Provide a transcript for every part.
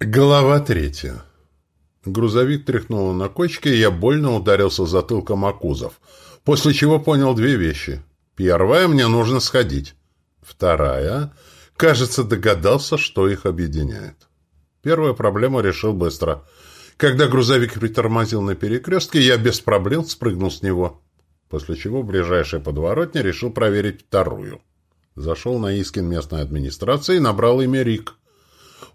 Глава третья. Грузовик тряхнуло на кочке, и я больно ударился затылком о кузов, после чего понял две вещи. Первая — мне нужно сходить. Вторая — кажется, догадался, что их объединяет. Первую проблему решил быстро. Когда грузовик притормозил на перекрестке, я без проблем спрыгнул с него, после чего в ближайшей подворотне решил проверить вторую. Зашел на Искин местной администрации и набрал имя Рик.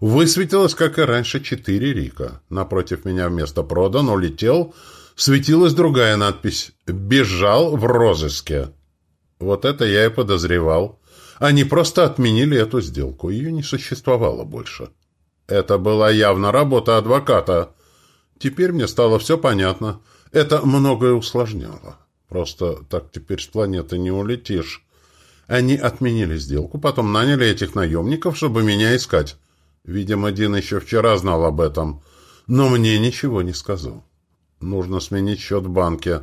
Высветилось, как и раньше, четыре Рика. Напротив меня вместо «продан» улетел, светилась другая надпись «Бежал в розыске». Вот это я и подозревал. Они просто отменили эту сделку, ее не существовало больше. Это была явно работа адвоката. Теперь мне стало все понятно. Это многое усложняло. Просто так теперь с планеты не улетишь. Они отменили сделку, потом наняли этих наемников, чтобы меня искать. Видимо, Дин еще вчера знал об этом, но мне ничего не сказал. Нужно сменить счет в банке.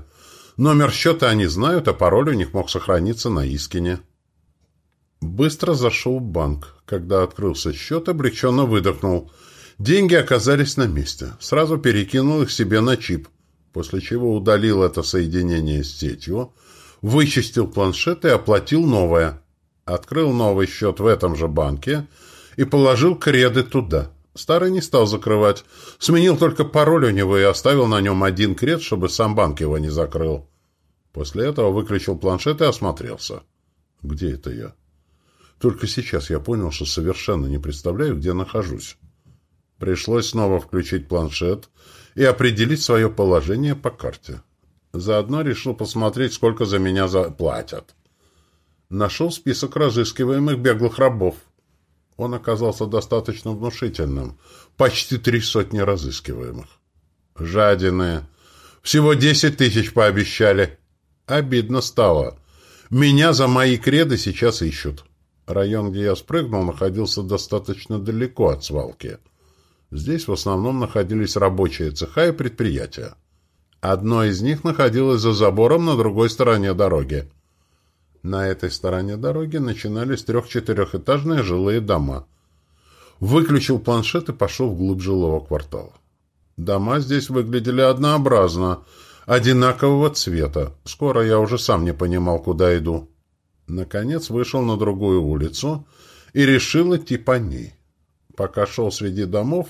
Номер счета они знают, а пароль у них мог сохраниться на Искине. Быстро зашел в банк. Когда открылся счет, облегченно выдохнул. Деньги оказались на месте. Сразу перекинул их себе на чип, после чего удалил это соединение с сетью, вычистил планшет и оплатил новое. Открыл новый счет в этом же банке – и положил креды туда. Старый не стал закрывать. Сменил только пароль у него и оставил на нем один кред, чтобы сам банк его не закрыл. После этого выключил планшет и осмотрелся. Где это я? Только сейчас я понял, что совершенно не представляю, где нахожусь. Пришлось снова включить планшет и определить свое положение по карте. Заодно решил посмотреть, сколько за меня заплатят. Нашел список разыскиваемых беглых рабов. Он оказался достаточно внушительным. Почти три сотни разыскиваемых. Жадины. Всего десять тысяч пообещали. Обидно стало. Меня за мои креды сейчас ищут. Район, где я спрыгнул, находился достаточно далеко от свалки. Здесь в основном находились рабочие цеха и предприятия. Одно из них находилось за забором на другой стороне дороги. На этой стороне дороги начинались трех-четырехэтажные жилые дома. Выключил планшет и пошел вглубь жилого квартала. Дома здесь выглядели однообразно, одинакового цвета. Скоро я уже сам не понимал, куда иду. Наконец вышел на другую улицу и решил идти по ней. Пока шел среди домов,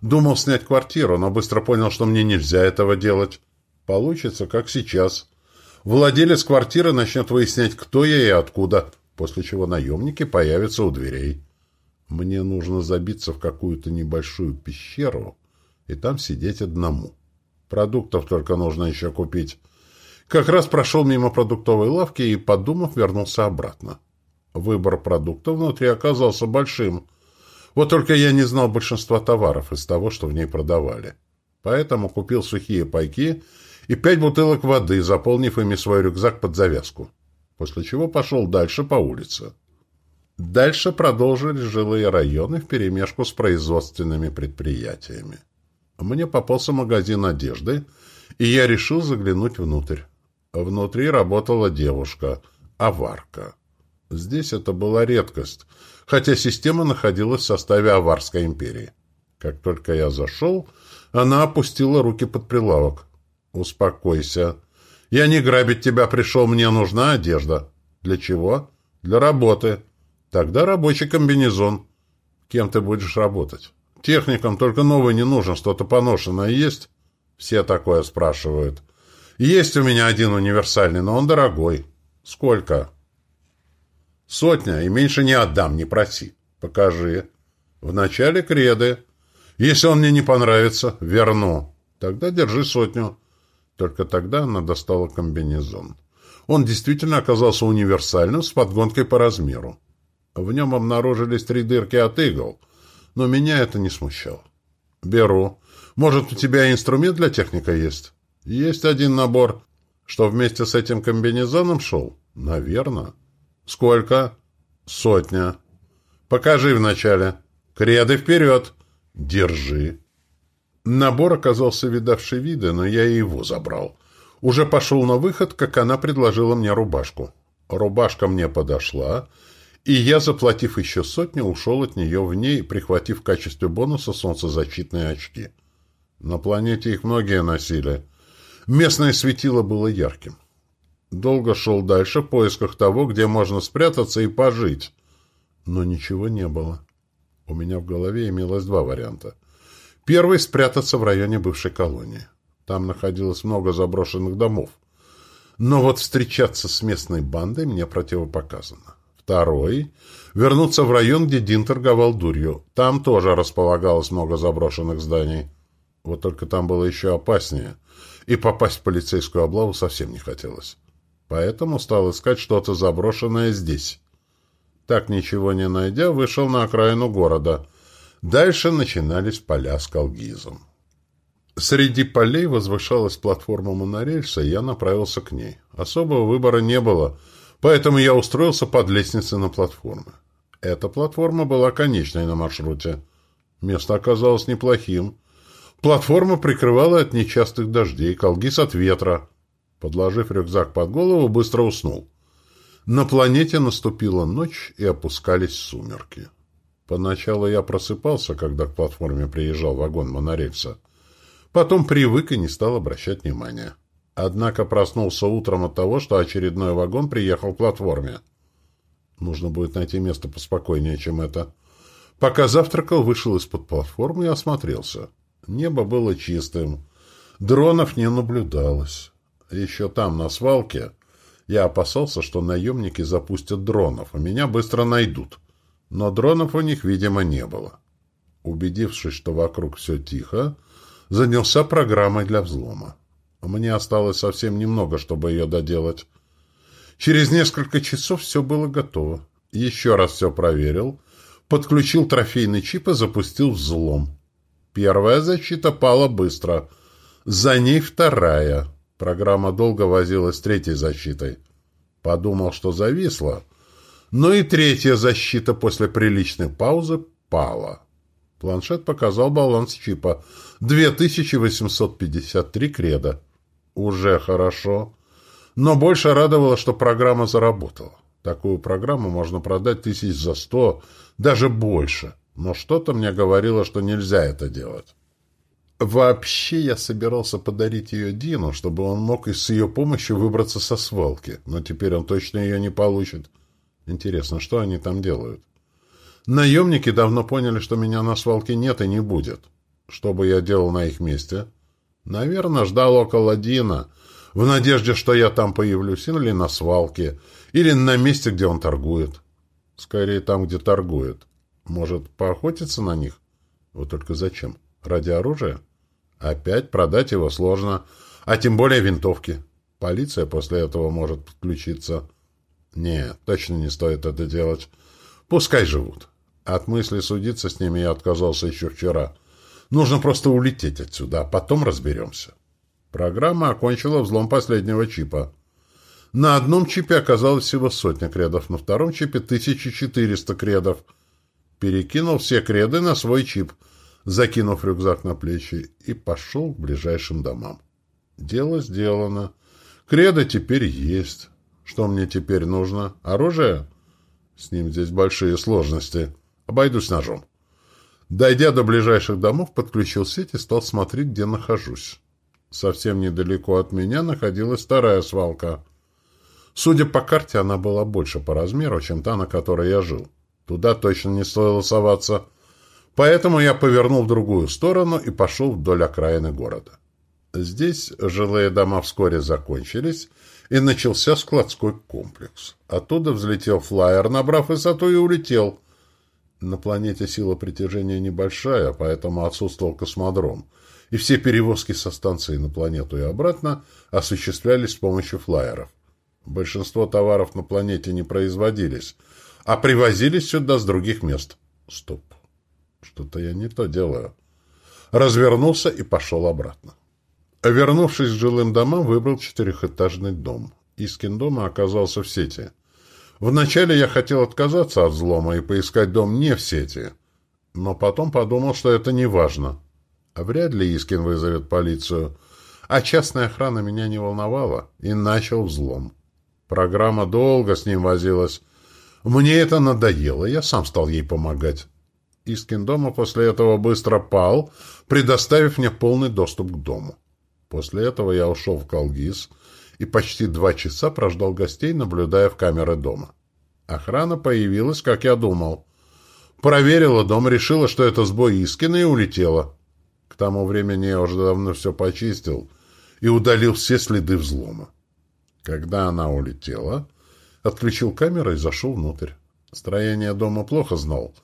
думал снять квартиру, но быстро понял, что мне нельзя этого делать. Получится, как сейчас – Владелец квартиры начнет выяснять, кто я и откуда, после чего наемники появятся у дверей. Мне нужно забиться в какую-то небольшую пещеру и там сидеть одному. Продуктов только нужно еще купить. Как раз прошел мимо продуктовой лавки и, подумав, вернулся обратно. Выбор продуктов внутри оказался большим. Вот только я не знал большинства товаров из того, что в ней продавали. Поэтому купил сухие пайки и пять бутылок воды, заполнив ими свой рюкзак под завязку. После чего пошел дальше по улице. Дальше продолжились жилые районы вперемешку с производственными предприятиями. Мне попался магазин одежды, и я решил заглянуть внутрь. Внутри работала девушка, аварка. Здесь это была редкость, хотя система находилась в составе Аварской империи. Как только я зашел, она опустила руки под прилавок. «Успокойся. Я не грабить тебя пришел, мне нужна одежда». «Для чего?» «Для работы». «Тогда рабочий комбинезон». «Кем ты будешь работать?» «Техникам только новый не нужен, что-то поношенное есть?» «Все такое спрашивают». «Есть у меня один универсальный, но он дорогой». «Сколько?» «Сотня, и меньше не отдам, не проси». «Покажи». «Вначале креды. Если он мне не понравится, верну. Тогда держи сотню». Только тогда она достала комбинезон. Он действительно оказался универсальным, с подгонкой по размеру. В нем обнаружились три дырки от игл, но меня это не смущало. «Беру. Может, у тебя инструмент для техника есть?» «Есть один набор. Что вместе с этим комбинезоном шел?» «Наверно». «Сколько?» «Сотня». «Покажи вначале». «Креды вперед!» «Держи». Набор оказался видавший виды, но я и его забрал. Уже пошел на выход, как она предложила мне рубашку. Рубашка мне подошла, И я, заплатив еще сотню, ушел от нее в ней, прихватив в качестве бонуса солнцезащитные очки. На планете их многие носили. Местное светило было ярким. Долго шел дальше в поисках того, где можно спрятаться и пожить. Но ничего не было. У меня в голове имелось два варианта. Первый — спрятаться в районе бывшей колонии. Там находилось много заброшенных домов. Но вот встречаться с местной бандой мне противопоказано. Второй — вернуться в район, где Дин торговал дурью. Там тоже располагалось много заброшенных зданий. Вот только там было еще опаснее, и попасть в полицейскую облаву совсем не хотелось. Поэтому стал искать что-то заброшенное здесь. Так, ничего не найдя, вышел на окраину города. Дальше начинались поля с колгизом. Среди полей возвышалась платформа монорельса, и я направился к ней. Особого выбора не было, поэтому я устроился под лестницей на платформе. Эта платформа была конечной на маршруте. Место оказалось неплохим. Платформа прикрывала от нечастых дождей, колгиз от ветра. Подложив рюкзак под голову, быстро уснул. На планете наступила ночь и опускались сумерки. Поначалу я просыпался, когда к платформе приезжал вагон монорельса. Потом привык и не стал обращать внимания. Однако проснулся утром от того, что очередной вагон приехал к платформе. Нужно будет найти место поспокойнее, чем это. Пока завтракал, вышел из-под платформы и осмотрелся. Небо было чистым. Дронов не наблюдалось. Еще там, на свалке, я опасался, что наемники запустят дронов, и меня быстро найдут. Но дронов у них, видимо, не было. Убедившись, что вокруг все тихо, занялся программой для взлома. Мне осталось совсем немного, чтобы ее доделать. Через несколько часов все было готово. Еще раз все проверил, подключил трофейный чип и запустил взлом. Первая защита пала быстро. За ней вторая. Программа долго возилась с третьей защитой. Подумал, что зависла. Но и третья защита после приличной паузы пала. Планшет показал баланс чипа. 2853 креда. Уже хорошо. Но больше радовало, что программа заработала. Такую программу можно продать тысяч за сто, даже больше. Но что-то мне говорило, что нельзя это делать. Вообще я собирался подарить ее Дину, чтобы он мог и с ее помощью выбраться со свалки, но теперь он точно ее не получит. Интересно, что они там делают? Наемники давно поняли, что меня на свалке нет и не будет. Что бы я делал на их месте? Наверное, ждал около Дина, в надежде, что я там появлюсь, или на свалке, или на месте, где он торгует. Скорее, там, где торгует. Может, поохотиться на них? Вот только зачем? Ради оружия? Опять продать его сложно, а тем более винтовки. Полиция после этого может подключиться. Нет, точно не стоит это делать. Пускай живут. От мысли судиться с ними я отказался еще вчера. Нужно просто улететь отсюда, а потом разберемся. Программа окончила взлом последнего чипа. На одном чипе оказалось всего сотня кредов, на втором чипе 1400 кредов. Перекинул все креды на свой чип — закинув рюкзак на плечи, и пошел к ближайшим домам. Дело сделано. Кредо теперь есть. Что мне теперь нужно? Оружие? С ним здесь большие сложности. Обойдусь ножом. Дойдя до ближайших домов, подключил сеть и стал смотреть, где нахожусь. Совсем недалеко от меня находилась вторая свалка. Судя по карте, она была больше по размеру, чем та, на которой я жил. Туда точно не стоило соваться — Поэтому я повернул в другую сторону и пошел вдоль окраины города. Здесь жилые дома вскоре закончились, и начался складской комплекс. Оттуда взлетел флайер, набрав высоту, и улетел. На планете сила притяжения небольшая, поэтому отсутствовал космодром, и все перевозки со станции на планету и обратно осуществлялись с помощью флайеров. Большинство товаров на планете не производились, а привозились сюда с других мест. Стоп. Что-то я не то делаю. Развернулся и пошел обратно. Вернувшись к жилым домам, выбрал четырехэтажный дом. Искин дома оказался в сети. Вначале я хотел отказаться от взлома и поискать дом не в сети, но потом подумал, что это не важно. Вряд ли Искин вызовет полицию. А частная охрана меня не волновала, и начал взлом. Программа долго с ним возилась. Мне это надоело, я сам стал ей помогать. Искин дома после этого быстро пал, предоставив мне полный доступ к дому. После этого я ушел в Калгиз и почти два часа прождал гостей, наблюдая в камеры дома. Охрана появилась, как я думал. Проверила дом, решила, что это сбой Искина, и улетела. К тому времени я уже давно все почистил и удалил все следы взлома. Когда она улетела, отключил камеру и зашел внутрь. Строение дома плохо знал,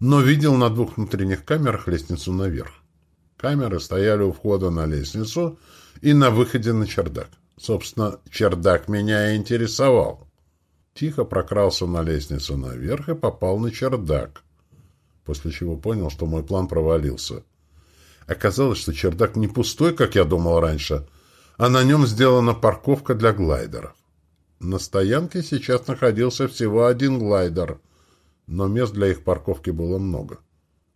но видел на двух внутренних камерах лестницу наверх. Камеры стояли у входа на лестницу и на выходе на чердак. Собственно, чердак меня и интересовал. Тихо прокрался на лестницу наверх и попал на чердак, после чего понял, что мой план провалился. Оказалось, что чердак не пустой, как я думал раньше, а на нем сделана парковка для глайдеров. На стоянке сейчас находился всего один глайдер, но мест для их парковки было много.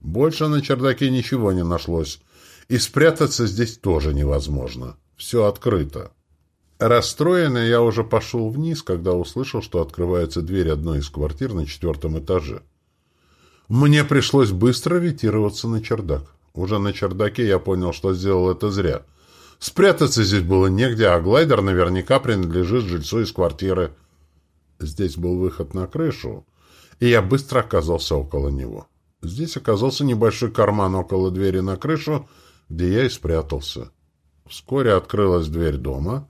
Больше на чердаке ничего не нашлось, и спрятаться здесь тоже невозможно. Все открыто. Расстроенный я уже пошел вниз, когда услышал, что открывается дверь одной из квартир на четвертом этаже. Мне пришлось быстро ретироваться на чердак. Уже на чердаке я понял, что сделал это зря — Спрятаться здесь было негде, а глайдер наверняка принадлежит жильцу из квартиры. Здесь был выход на крышу, и я быстро оказался около него. Здесь оказался небольшой карман около двери на крышу, где я и спрятался. Вскоре открылась дверь дома,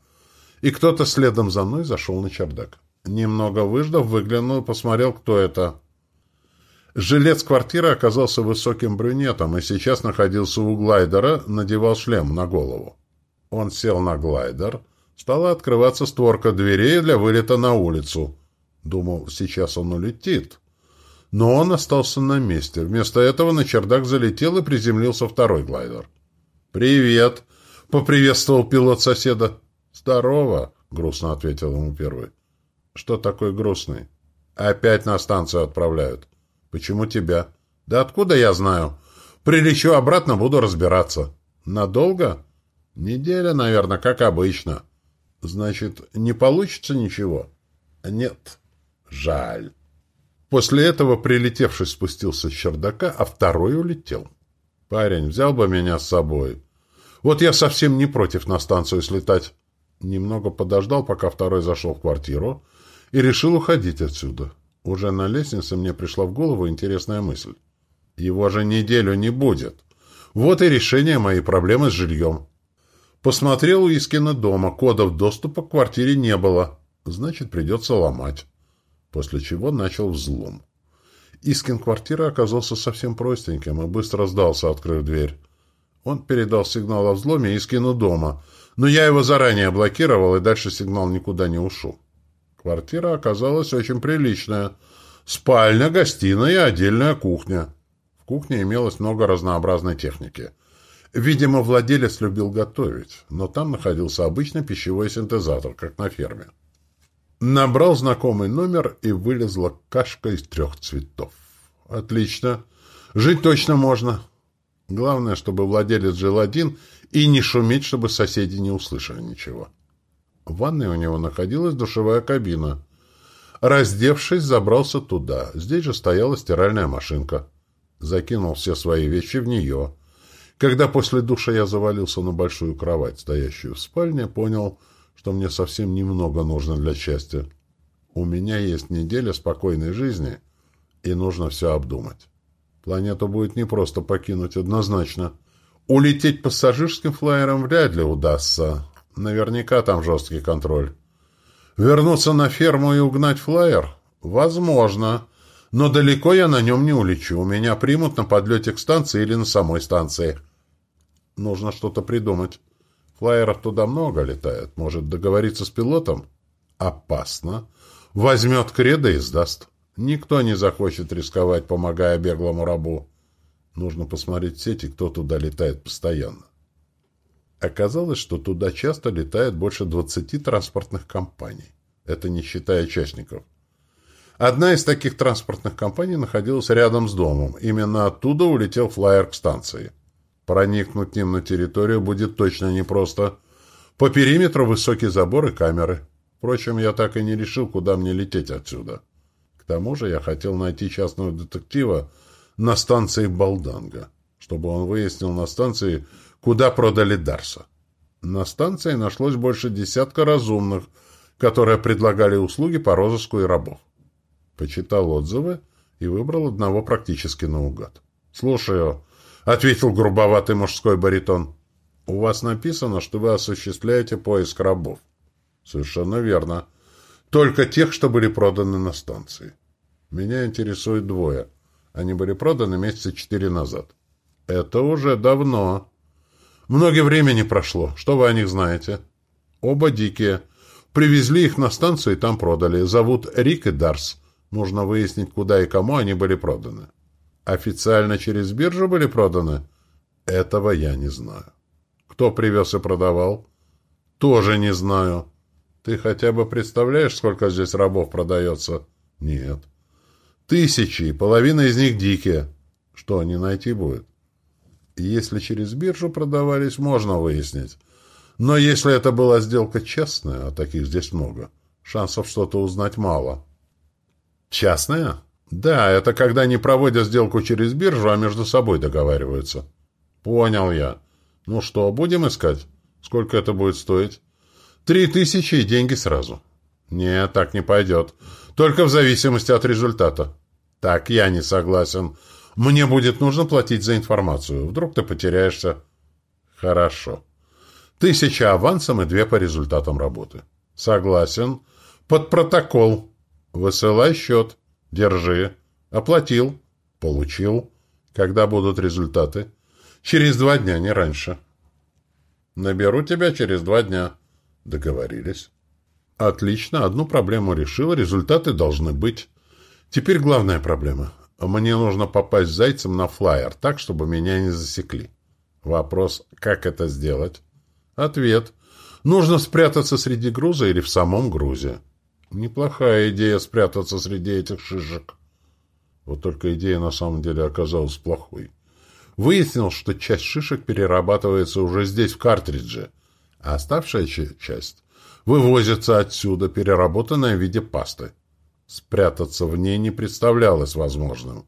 и кто-то следом за мной зашел на чердак. Немного выждав, выглянул и посмотрел, кто это. Жилец квартиры оказался высоким брюнетом и сейчас находился у глайдера, надевал шлем на голову. Он сел на глайдер. Стала открываться створка дверей для вылета на улицу. Думал, сейчас он улетит. Но он остался на месте. Вместо этого на чердак залетел и приземлился второй глайдер. «Привет!» — поприветствовал пилот соседа. «Здорово!» — грустно ответил ему первый. «Что такой грустный?» «Опять на станцию отправляют». «Почему тебя?» «Да откуда я знаю?» «Прилечу обратно, буду разбираться». «Надолго?» Неделя, наверное, как обычно. Значит, не получится ничего? Нет. Жаль. После этого прилетевший спустился с чердака, а второй улетел. Парень, взял бы меня с собой. Вот я совсем не против на станцию слетать. Немного подождал, пока второй зашел в квартиру, и решил уходить отсюда. Уже на лестнице мне пришла в голову интересная мысль. Его же неделю не будет. Вот и решение моей проблемы с жильем. Посмотрел у Искина дома, кодов доступа к квартире не было. Значит, придется ломать. После чего начал взлом. Искин квартиры оказался совсем простеньким и быстро сдался, открыв дверь. Он передал сигнал о взломе Искину дома, но я его заранее блокировал, и дальше сигнал никуда не ушел. Квартира оказалась очень приличная. Спальня, гостиная и отдельная кухня. В кухне имелось много разнообразной техники — Видимо, владелец любил готовить, но там находился обычный пищевой синтезатор, как на ферме. Набрал знакомый номер, и вылезла кашка из трех цветов. Отлично. Жить точно можно. Главное, чтобы владелец жил один и не шуметь, чтобы соседи не услышали ничего. В ванной у него находилась душевая кабина. Раздевшись, забрался туда. Здесь же стояла стиральная машинка. Закинул все свои вещи в нее. Когда после душа я завалился на большую кровать, стоящую в спальне, понял, что мне совсем немного нужно для счастья. У меня есть неделя спокойной жизни, и нужно все обдумать. Планету будет непросто покинуть однозначно. Улететь пассажирским флайером вряд ли удастся. Наверняка там жесткий контроль. Вернуться на ферму и угнать флайер? Возможно. Но далеко я на нем не улечу. Меня примут на подлете к станции или на самой станции. Нужно что-то придумать. Флайеров туда много летает. Может, договориться с пилотом? Опасно. Возьмет кредо и сдаст. Никто не захочет рисковать, помогая беглому рабу. Нужно посмотреть в сети, кто туда летает постоянно. Оказалось, что туда часто летает больше 20 транспортных компаний. Это не считая частников. Одна из таких транспортных компаний находилась рядом с домом. Именно оттуда улетел флайер к станции. Проникнуть к ним на территорию будет точно непросто. По периметру высокий забор и камеры. Впрочем, я так и не решил, куда мне лететь отсюда. К тому же я хотел найти частного детектива на станции Балданга, чтобы он выяснил на станции, куда продали Дарса. На станции нашлось больше десятка разумных, которые предлагали услуги по розыску и рабов. Почитал отзывы и выбрал одного практически наугад. «Слушаю», — ответил грубоватый мужской баритон. «У вас написано, что вы осуществляете поиск рабов». «Совершенно верно. Только тех, что были проданы на станции. Меня интересует двое. Они были проданы месяца четыре назад». «Это уже давно». «Много времени прошло. Что вы о них знаете?» «Оба дикие. Привезли их на станцию и там продали. Зовут Рик и Дарс. Нужно выяснить, куда и кому они были проданы». «Официально через биржу были проданы?» «Этого я не знаю». «Кто привез и продавал?» «Тоже не знаю». «Ты хотя бы представляешь, сколько здесь рабов продается?» «Нет». «Тысячи, половина из них дикие». «Что, не найти будет?» Если через биржу продавались, можно выяснить. Но если это была сделка честная, а таких здесь много, шансов что-то узнать мало. Частная? Да, это когда не проводят сделку через биржу, а между собой договариваются. Понял я. Ну что, будем искать? Сколько это будет стоить? Три тысячи и деньги сразу. Нет, так не пойдет. Только в зависимости от результата. Так я не согласен. Мне будет нужно платить за информацию. Вдруг ты потеряешься. Хорошо. Тысяча авансом и две по результатам работы. Согласен. Под протокол. Высылай счет. Держи. Оплатил. Получил. Когда будут результаты? Через два дня, не раньше. Наберу тебя через два дня. Договорились. Отлично. Одну проблему решил. Результаты должны быть. Теперь главная проблема. Мне нужно попасть зайцем на флайер, так, чтобы меня не засекли. Вопрос, как это сделать? Ответ. Нужно спрятаться среди груза или в самом грузе. Неплохая идея спрятаться среди этих шишек. Вот только идея на самом деле оказалась плохой. Выяснил, что часть шишек перерабатывается уже здесь, в картридже, а оставшаяся часть вывозится отсюда, переработанная в виде пасты. Спрятаться в ней не представлялось возможным.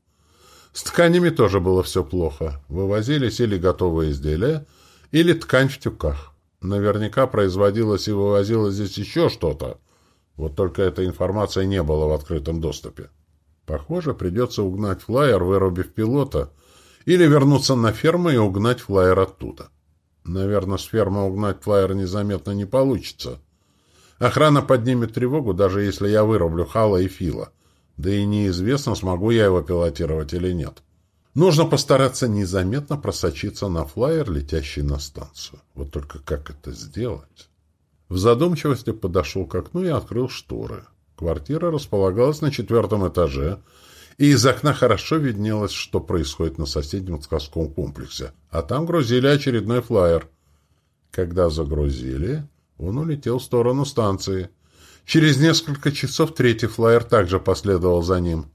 С тканями тоже было все плохо. Вывозились или готовые изделия, или ткань в тюках. Наверняка производилось и вывозилось здесь еще что-то. Вот только этой информации не было в открытом доступе. Похоже, придется угнать флайер, вырубив пилота, или вернуться на ферму и угнать флайер оттуда. Наверное, с фермы угнать флайер незаметно не получится. Охрана поднимет тревогу, даже если я вырублю Хала и Фила. Да и неизвестно, смогу я его пилотировать или нет. Нужно постараться незаметно просочиться на флайер, летящий на станцию. Вот только как это сделать? В задумчивости подошел к окну и открыл шторы. Квартира располагалась на четвертом этаже, и из окна хорошо виднелось, что происходит на соседнем складском комплексе. А там грузили очередной флайер. Когда загрузили, он улетел в сторону станции. Через несколько часов третий флайер также последовал за ним.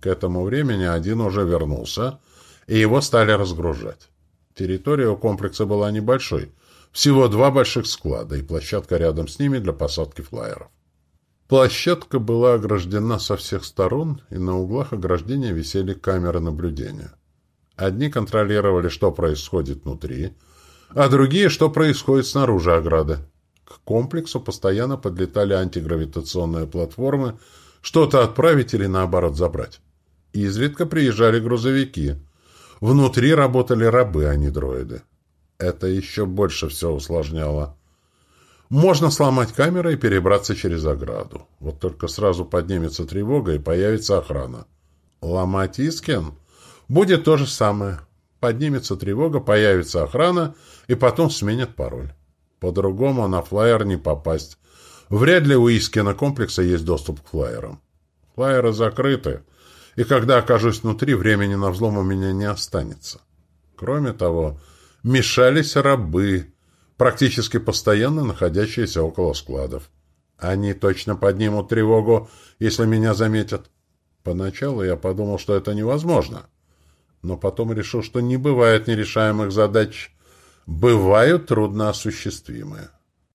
К этому времени один уже вернулся, и его стали разгружать. Территория у комплекса была небольшой. Всего два больших склада и площадка рядом с ними для посадки флайеров. Площадка была ограждена со всех сторон, и на углах ограждения висели камеры наблюдения. Одни контролировали, что происходит внутри, а другие, что происходит снаружи ограды. К комплексу постоянно подлетали антигравитационные платформы, что-то отправить или наоборот забрать. Изредка приезжали грузовики. Внутри работали рабы, а не дроиды. Это еще больше все усложняло. Можно сломать камеры и перебраться через ограду. Вот только сразу поднимется тревога и появится охрана. Ломать Искин? Будет то же самое. Поднимется тревога, появится охрана, и потом сменят пароль. По-другому на флайер не попасть. Вряд ли у Искина комплекса есть доступ к флайерам. Флайеры закрыты, и когда окажусь внутри, времени на взлом у меня не останется. Кроме того, мешались рабы, практически постоянно находящиеся около складов. Они точно поднимут тревогу, если меня заметят. Поначалу я подумал, что это невозможно, но потом решил, что не бывает нерешаемых задач, бывают трудноосуществимые.